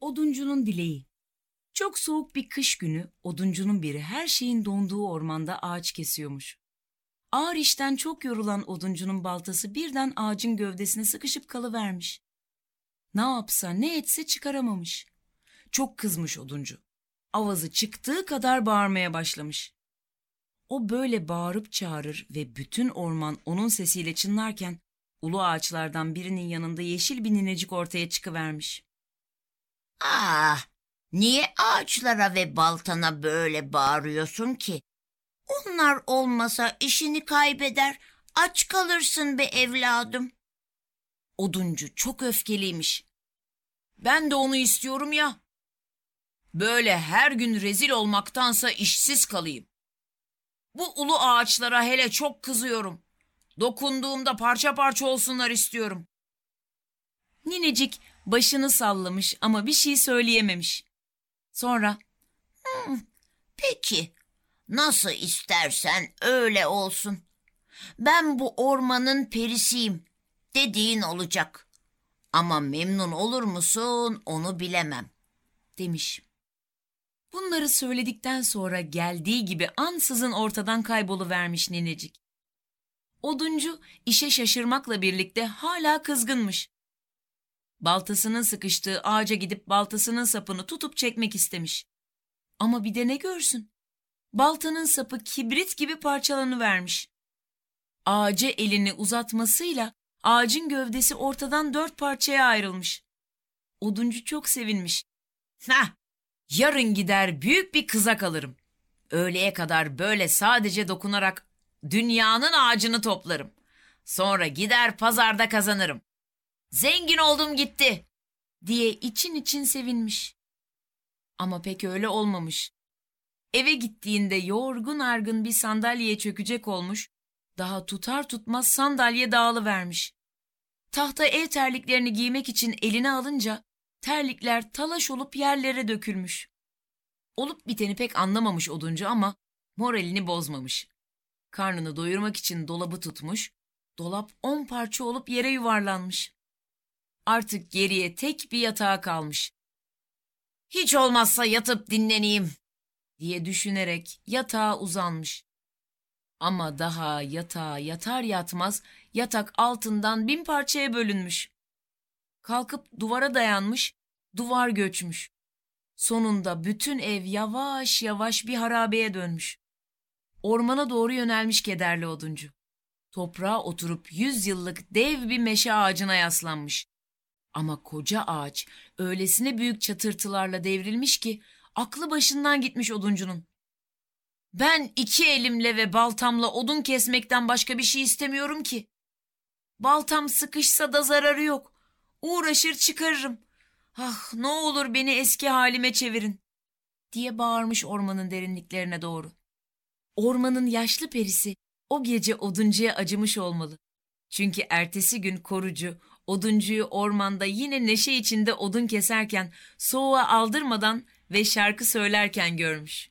Oduncunun dileği. Çok soğuk bir kış günü oduncunun biri her şeyin donduğu ormanda ağaç kesiyormuş. Ağır işten çok yorulan oduncunun baltası birden ağacın gövdesine sıkışıp kalıvermiş. Ne yapsa ne etse çıkaramamış. Çok kızmış oduncu. Avazı çıktığı kadar bağırmaya başlamış. O böyle bağırıp çağırır ve bütün orman onun sesiyle çınlarken ulu ağaçlardan birinin yanında yeşil bir ninecik ortaya çıkıvermiş. Ah, niye ağaçlara ve baltana böyle bağırıyorsun ki? Onlar olmasa işini kaybeder, aç kalırsın be evladım. Oduncu çok öfkeliymiş. Ben de onu istiyorum ya. Böyle her gün rezil olmaktansa işsiz kalayım. Bu ulu ağaçlara hele çok kızıyorum. Dokunduğumda parça parça olsunlar istiyorum. Ninecik başını sallamış ama bir şey söyleyememiş. Sonra Peki, nasıl istersen öyle olsun. Ben bu ormanın perisiyim, dediğin olacak. Ama memnun olur musun onu bilemem. demiş. Bunları söyledikten sonra geldiği gibi ansızın ortadan kayboluvermiş ninecik. Oduncu işe şaşırmakla birlikte hala kızgınmış. Baltasının sıkıştığı ağaca gidip baltasının sapını tutup çekmek istemiş. Ama bir de ne görsün? Baltanın sapı kibrit gibi parçalanıvermiş. Ağaca elini uzatmasıyla ağacın gövdesi ortadan dört parçaya ayrılmış. Oduncu çok sevinmiş. Hah, yarın gider büyük bir kızak alırım. Öğleye kadar böyle sadece dokunarak dünyanın ağacını toplarım. Sonra gider pazarda kazanırım. Zengin oldum gitti diye için için sevinmiş. Ama pek öyle olmamış. Eve gittiğinde yorgun argın bir sandalyeye çökecek olmuş, daha tutar tutmaz sandalye dağılıvermiş. Tahta ev terliklerini giymek için eline alınca terlikler talaş olup yerlere dökülmüş. Olup biteni pek anlamamış oduncu ama moralini bozmamış. Karnını doyurmak için dolabı tutmuş, dolap on parça olup yere yuvarlanmış. Artık geriye tek bir yatağı kalmış. Hiç olmazsa yatıp dinleneyim diye düşünerek yatağa uzanmış. Ama daha yatağa yatar yatmaz yatak altından bin parçaya bölünmüş. Kalkıp duvara dayanmış, duvar göçmüş. Sonunda bütün ev yavaş yavaş bir harabeye dönmüş. Ormana doğru yönelmiş kederli oduncu. Toprağa oturup yüz yıllık dev bir meşe ağacına yaslanmış. Ama koca ağaç öylesine büyük çatırtılarla devrilmiş ki aklı başından gitmiş oduncunun. Ben iki elimle ve baltamla odun kesmekten başka bir şey istemiyorum ki. Baltam sıkışsa da zararı yok. Uğraşır çıkarırım. Ah ne olur beni eski halime çevirin. Diye bağırmış ormanın derinliklerine doğru. Ormanın yaşlı perisi o gece oduncuya acımış olmalı. Çünkü ertesi gün korucu oduncuyu ormanda yine neşe içinde odun keserken soğuğa aldırmadan ve şarkı söylerken görmüş.